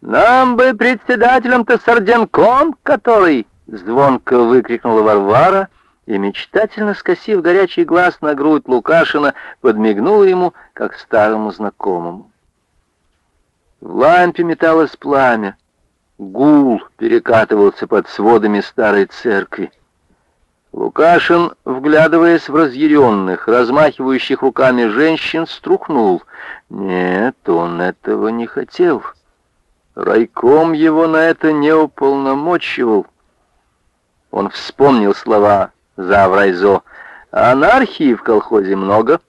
Нам бы председателем-то Сарденком, который...» Звонко выкрикнула Варвара и, мечтательно скосив горячий глаз на грудь Лукашина, подмигнула ему, как старому знакомому. В лампе металось пламя. Гул перекатывался под сводами старой церкви. Лукашин, вглядываясь в разъяренных, размахивающих руками женщин, струхнул. Нет, он этого не хотел. Райком его на это не уполномочивал. Он вспомнил слова Заврайзо. «Анархии в колхозе много.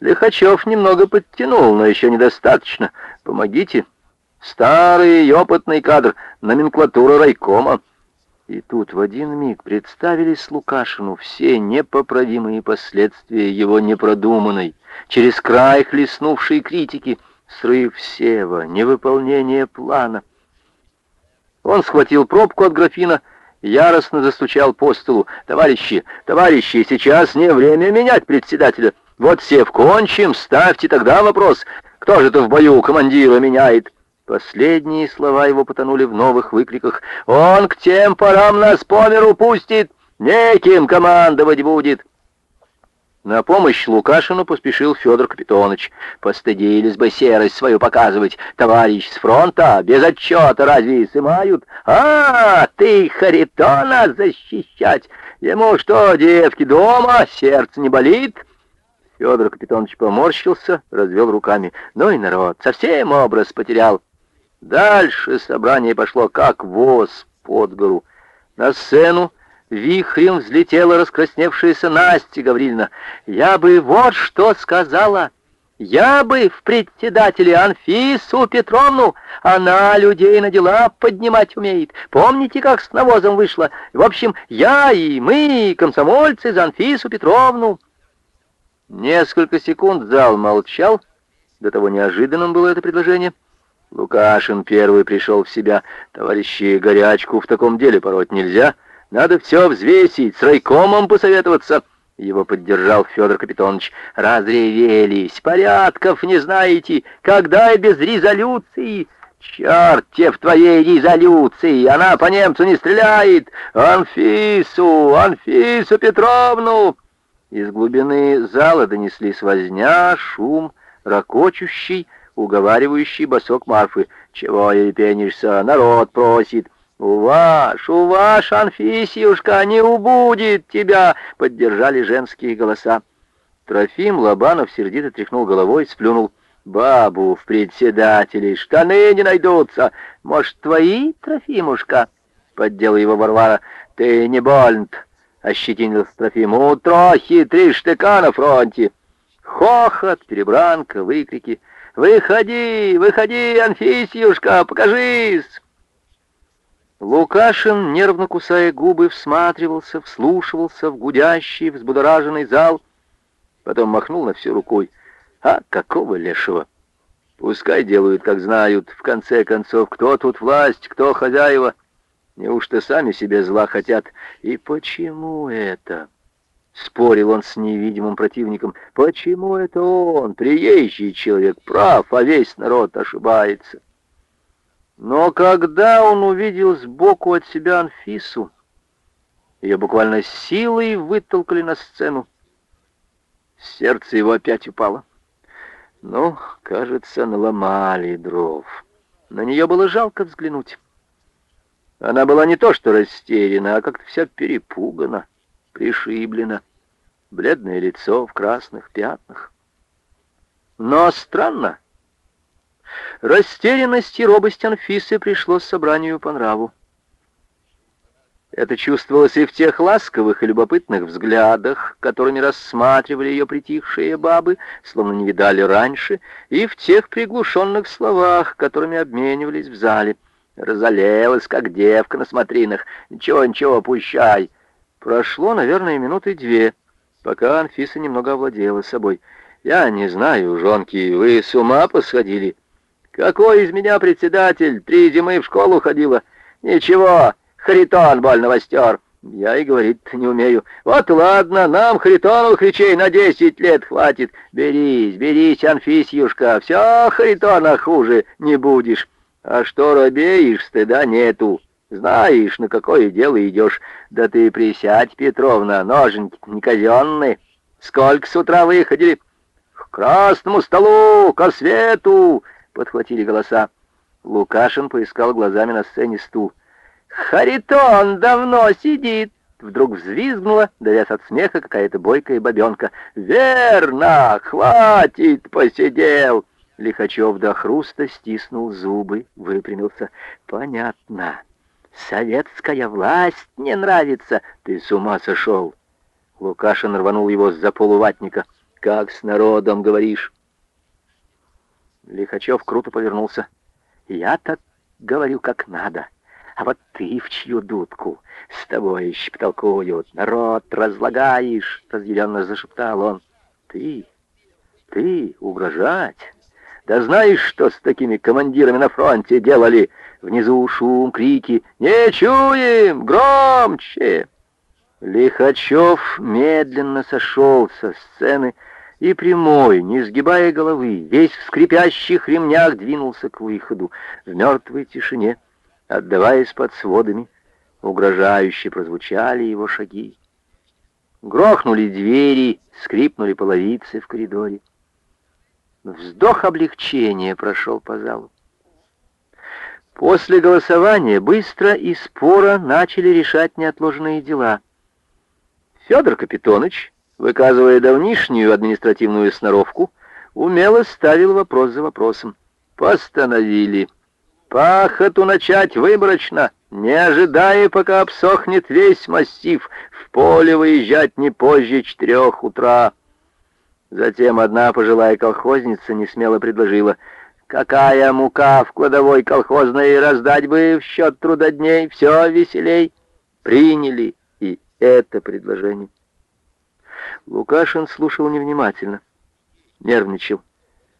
Лихачев немного подтянул, но еще недостаточно. Помогите. Старый и опытный кадр, номенклатура райкома». И тут в один миг представились Лукашину все непоправимые последствия его непродуманной, через край хлестнувшей критики, срыв сева, невыполнение плана. Он схватил пробку от графина яростно застучал по столу. «Товарищи, товарищи, сейчас не время менять председателя. Вот сев кончим, ставьте тогда вопрос, кто же это в бою командира меняет?» Последние слова его потонули в новых выкриках. «Он к тем порам нас по миру пустит, неким командовать будет!» На помощь Лукашину поспешил Федор Капитонович. Постыдились бы серость свою показывать. Товарищ с фронта без отчета разве сымают? А, ты Харитона защищать? Ему что, девки, дома? Сердце не болит?» Федор Капитонович поморщился, развел руками. «Ну и народ, совсем образ потерял». Дальше собрание пошло как воз под гору. На сцену Вихрем взлетела раскрасневшаяся Настя Гаврильевна. «Я бы вот что сказала!» Я бы в председателе Анфису Петровну, она людей на дела поднимать умеет. Помните, как с навозом вышло? В общем, я и мы, комсомольцы, за Анфису Петровну. Несколько секунд зал молчал. До того неожиданным было это предложение. Лукашин первый пришел в себя. Товарищи, горячку в таком деле пороть нельзя. Надо все взвесить, с райкомом посоветоваться. Его поддержал Федор Капитонович. Разревелись, порядков не знаете, когда и без резолюции. Черт в твоей резолюции, она по немцу не стреляет. Анфису, Анфису Петровну. Из глубины зала донеслись возня, шум, ракочущий, уговаривающий босок Марфы. «Чего ей пенишься? Народ просит!» «Уваш, уваш, Анфисьюшка, не убудет тебя!» — поддержали женские голоса. Трофим Лобанов сердито тряхнул головой, сплюнул. «Бабу в председателей штаны не найдутся. Может, твои, Трофимушка?» — поддела его Варвара. «Ты не больнт!» — ощетинился Трофим. «У трохи три штыка на фронте!» Хохот, перебранка, выкрики. «Выходи, выходи, Анфисьюшка, покажись!» Лукашин, нервно кусая губы, всматривался, вслушивался в гудящий, взбудораженный зал, потом махнул на все рукой. А какого лешего? Пускай делают, как знают. В конце концов, кто тут власть, кто хозяева? Неужто сами себе зла хотят? И почему это? Спорил он с невидимым противником. Почему это он, приезжий человек, прав, а весь народ ошибается? Но когда он увидел сбоку от себя Анфису, ее буквально силой вытолкали на сцену, сердце его опять упало. Ну, кажется, наломали дров. На нее было жалко взглянуть. Она была не то что растеряна, а как-то вся перепугана, пришиблена. Бледное лицо в красных пятнах. Но странно, Растерянность и робость Анфисы пришлось собранию по нраву. Это чувствовалось и в тех ласковых и любопытных взглядах, которыми рассматривали ее притихшие бабы, словно не видали раньше, и в тех приглушенных словах, которыми обменивались в зале. Разолелась, как девка на смотринах. Ничего, ничего, пущай. Прошло, наверное, минуты две, пока Анфиса немного овладела собой. Я не знаю, жонки, вы с ума посходили? Какой из меня председатель? Три зимы в школу ходила. Ничего, Харитон больно востер. Я и говорить не умею. Вот ладно, нам Харитоновых речей на десять лет хватит. Берись, берись, Анфисьюшка, все Харитона хуже не будешь. А что робеешь, стыда нету. Знаешь, на какое дело идешь. Да ты присядь, Петровна, ноженьки не казенные. Сколько с утра выходили? К красному столу, ко свету, подхватили голоса. Лукашин поискал глазами на сцене стул. Харитон давно сидит. Вдруг взвизгнула, давясь от смеха, какая-то бойкая бабенка. «Верно! Хватит! Посидел!» Лихачев до хруста стиснул зубы, выпрямился. «Понятно. Советская власть не нравится. Ты с ума сошел!» Лукашин рванул его за полуватника. «Как с народом говоришь?» Лихачев круто повернулся. «Я так говорю, как надо. А вот ты в чью дудку? С тобой еще потолкуют, народ разлагаешь!» Разъяренно зашептал он. «Ты? Ты угрожать?» Да знаешь, что с такими командирами на фронте делали? Внизу шум, крики. «Не чуем! Громче!» Лихачев медленно сошел со сцены и прямой, не сгибая головы, весь в скрипящих ремнях двинулся к выходу в мертвой тишине, отдаваясь под сводами. Угрожающе прозвучали его шаги. Грохнули двери, скрипнули половицы в коридоре. Вздох облегчения прошел по залу. После голосования быстро и споро начали решать неотложные дела. Федор Капитоныч, выказывая давнишнюю административную сноровку, умело ставил вопрос за вопросом. Постановили. Пахоту начать выборочно, не ожидая, пока обсохнет весь массив, в поле выезжать не позже четырех утра. Затем одна пожилая колхозница несмело предложила, «Какая мука в кладовой колхозной, раздать бы в счет трудодней, все веселей». Приняли и это предложение. Лукашин слушал невнимательно, нервничал.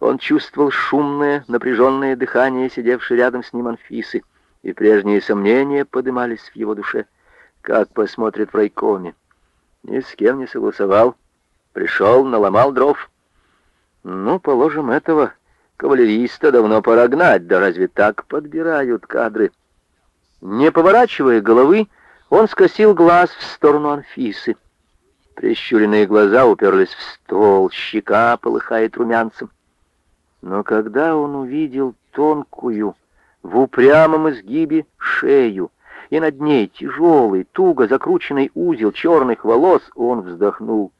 Он чувствовал шумное, напряженное дыхание, сидевшей рядом с ним Анфисы, и прежние сомнения подымались в его душе. Как посмотрит в райкоме? Ни с кем не согласовал Пришел, наломал дров. Ну, положим, этого кавалериста давно пора гнать, да разве так подбирают кадры? Не поворачивая головы, он скосил глаз в сторону Анфисы. Прищуренные глаза уперлись в стол, щека полыхает румянцем. Но когда он увидел тонкую, в упрямом изгибе шею, и над ней тяжелый, туго закрученный узел черных волос, он вздохнул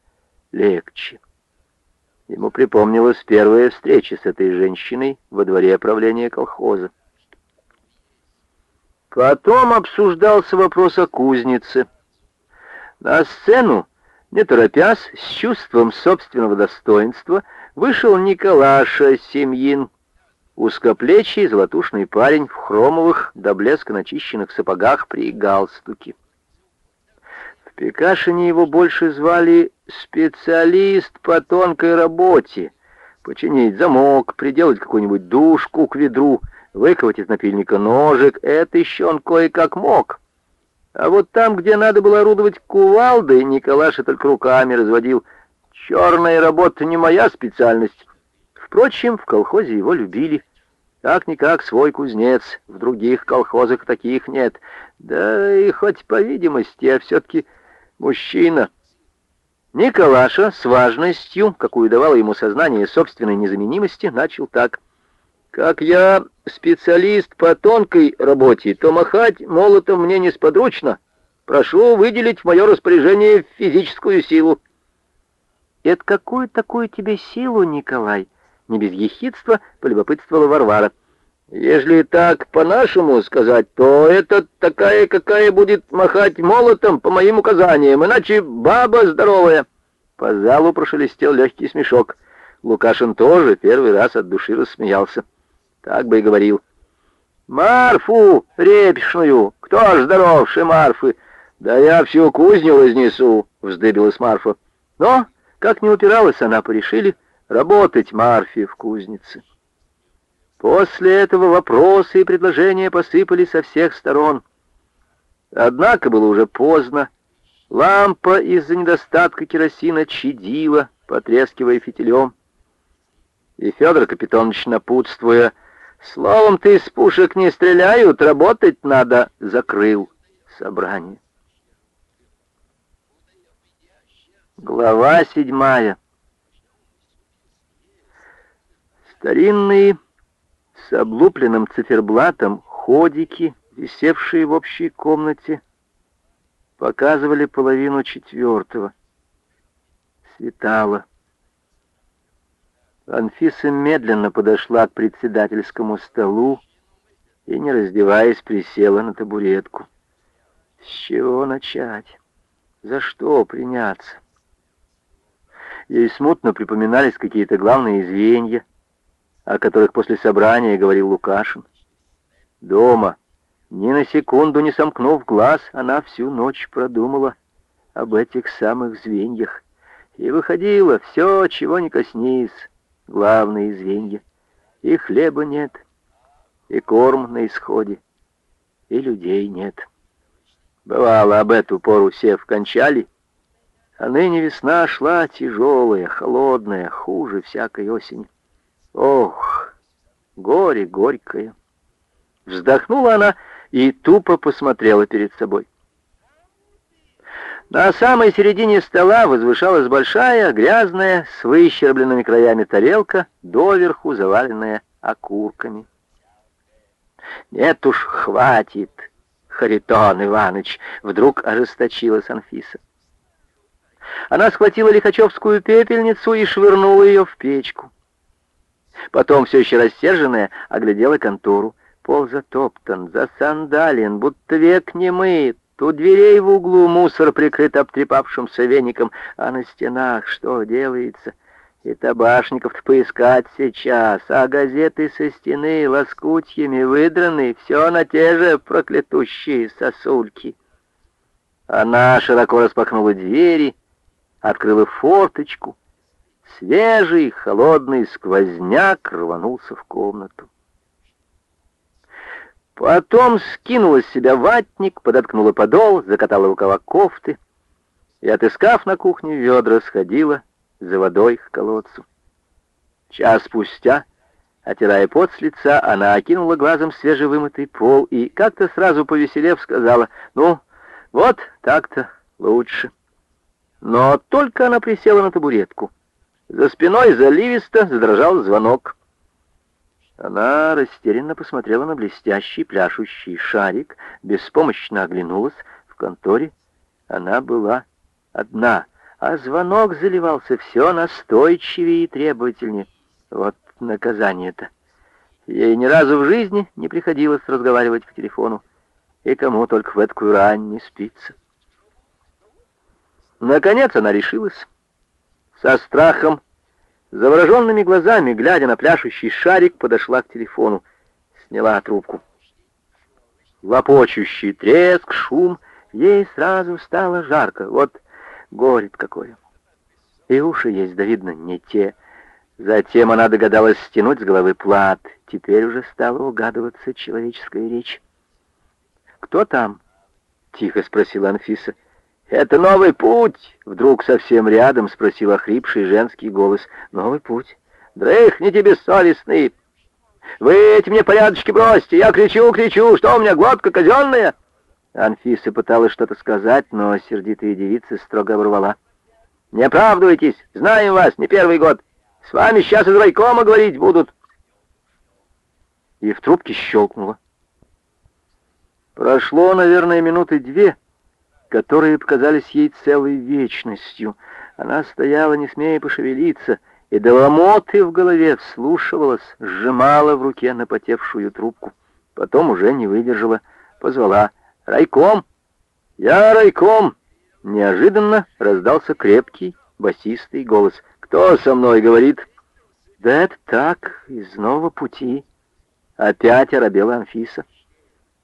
легче. Ему припомнилась первая встреча с этой женщиной во дворе правления колхоза. Потом обсуждался вопрос о кузнице. На сцену, не торопясь, с чувством собственного достоинства, вышел Николаша Семьин, узкоплечий золотушный парень в хромовых до блеска начищенных сапогах при галстуке. Пекашине его больше звали специалист по тонкой работе. Починить замок, приделать какую-нибудь душку к ведру, выковать из напильника ножик — это еще он кое-как мог. А вот там, где надо было орудовать кувалдой, Николаша только руками разводил. Черная работа не моя специальность. Впрочем, в колхозе его любили. Как-никак свой кузнец, в других колхозах таких нет. Да и хоть по видимости, а все-таки мужчина. Николаша с важностью, какую давало ему сознание собственной незаменимости, начал так. «Как я специалист по тонкой работе, то махать молотом мне несподручно. Прошу выделить в мое распоряжение физическую силу». «Это какую такую тебе силу, Николай?» Не без ехидства полюбопытствовала Варвара. Если так по-нашему сказать, то это такая, какая будет махать молотом по моим указаниям, иначе баба здоровая. По залу прошелестел легкий смешок. Лукашин тоже первый раз от души рассмеялся. Так бы и говорил. «Марфу репешную! Кто ж здоровше Марфы?» «Да я всю кузню разнесу!» — вздыбилась Марфа. Но, как не упиралась она, порешили работать Марфе в кузнице. После этого вопросы и предложения посыпались со всех сторон. Однако было уже поздно. Лампа из-за недостатка керосина чадила, потрескивая фитилем. И Федор Капитонович, напутствуя, Словом, ты из пушек не стреляют, работать надо, закрыл собрание. Глава седьмая. Старинные с облупленным циферблатом ходики, висевшие в общей комнате, показывали половину четвертого. Светало. Анфиса медленно подошла к председательскому столу и, не раздеваясь, присела на табуретку. С чего начать? За что приняться? Ей смутно припоминались какие-то главные звенья, о которых после собрания говорил Лукашин. Дома, ни на секунду не сомкнув глаз, она всю ночь продумала об этих самых звеньях и выходила все, чего не коснись, главные звенья. И хлеба нет, и корм на исходе, и людей нет. Бывало, об эту пору сев кончали, а ныне весна шла тяжелая, холодная, хуже всякой осени. Ох, горе горькое! Вздохнула она и тупо посмотрела перед собой. На самой середине стола возвышалась большая, грязная, с выщербленными краями тарелка, доверху заваленная окурками. «Нет уж, хватит, Харитон Иваныч!» — вдруг ожесточилась Анфиса. Она схватила лихачевскую пепельницу и швырнула ее в печку. Потом, все еще рассерженная, оглядела контору. Пол затоптан, засандален, будто век не мыт. У дверей в углу мусор прикрыт обтрепавшимся веником, а на стенах что делается? И табашников-то поискать сейчас, а газеты со стены лоскутьями выдраны, все на те же проклятущие сосульки. Она широко распахнула двери, открыла форточку. Свежий, холодный сквозняк рванулся в комнату. Потом скинула с себя ватник, подоткнула подол, закатала рукава кофты и, отыскав на кухне ведра, сходила за водой к колодцу. Час спустя, отирая пот с лица, она окинула глазом свежевымытый пол и, как-то сразу повеселев, сказала, «Ну, вот так-то лучше». Но только она присела на табуретку. За спиной заливисто задрожал звонок. Она растерянно посмотрела на блестящий пляшущий шарик, беспомощно оглянулась. В конторе она была одна, а звонок заливался все настойчивее и требовательнее. Вот наказание-то. Ей ни разу в жизни не приходилось разговаривать по телефону, и кому только в эткую рань не спится. Наконец она решилась. Со страхом Завороженными глазами, глядя на пляшущий шарик, подошла к телефону. Сняла трубку. Лопочущий треск, шум. Ей сразу стало жарко. Вот горит какое. И уши есть, да видно, не те. Затем она догадалась стянуть с головы плат. Теперь уже стала угадываться человеческая речь. «Кто там?» — тихо спросила Анфиса. «Это новый путь!» — вдруг совсем рядом спросил охрипший женский голос. «Новый путь? Дрыхните, бессовестный! Вы эти мне порядочки бросьте! Я кричу, кричу! Что у меня, глотка казенная?» Анфиса пыталась что-то сказать, но сердитая девица строго оборвала. «Не оправдывайтесь! Знаем вас, не первый год! С вами сейчас из райкома говорить будут!» И в трубке щелкнуло. Прошло, наверное, минуты две, — которые показались ей целой вечностью. Она стояла, не смея пошевелиться, и до ломоты в голове вслушивалась, сжимала в руке напотевшую трубку. Потом уже не выдержала, позвала «Райком!» «Я райком!» Неожиданно раздался крепкий, басистый голос. «Кто со мной говорит?» «Да это так, из нового пути». Опять оробела Анфиса.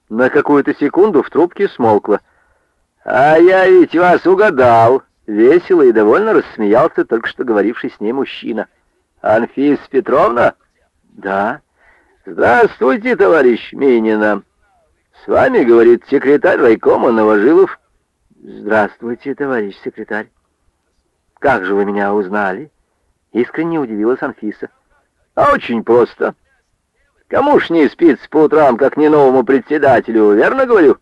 На какую-то секунду в трубке смолкла. «А я ведь вас угадал!» Весело и довольно рассмеялся только что говоривший с ней мужчина. «Анфис Петровна?» «Да». «Здравствуйте, товарищ Минина!» «С вами, — говорит секретарь райкома Новожилов». «Здравствуйте, товарищ секретарь». «Как же вы меня узнали?» Искренне удивилась Анфиса. «А очень просто. Кому ж не спится по утрам, как не новому председателю, верно говорю?»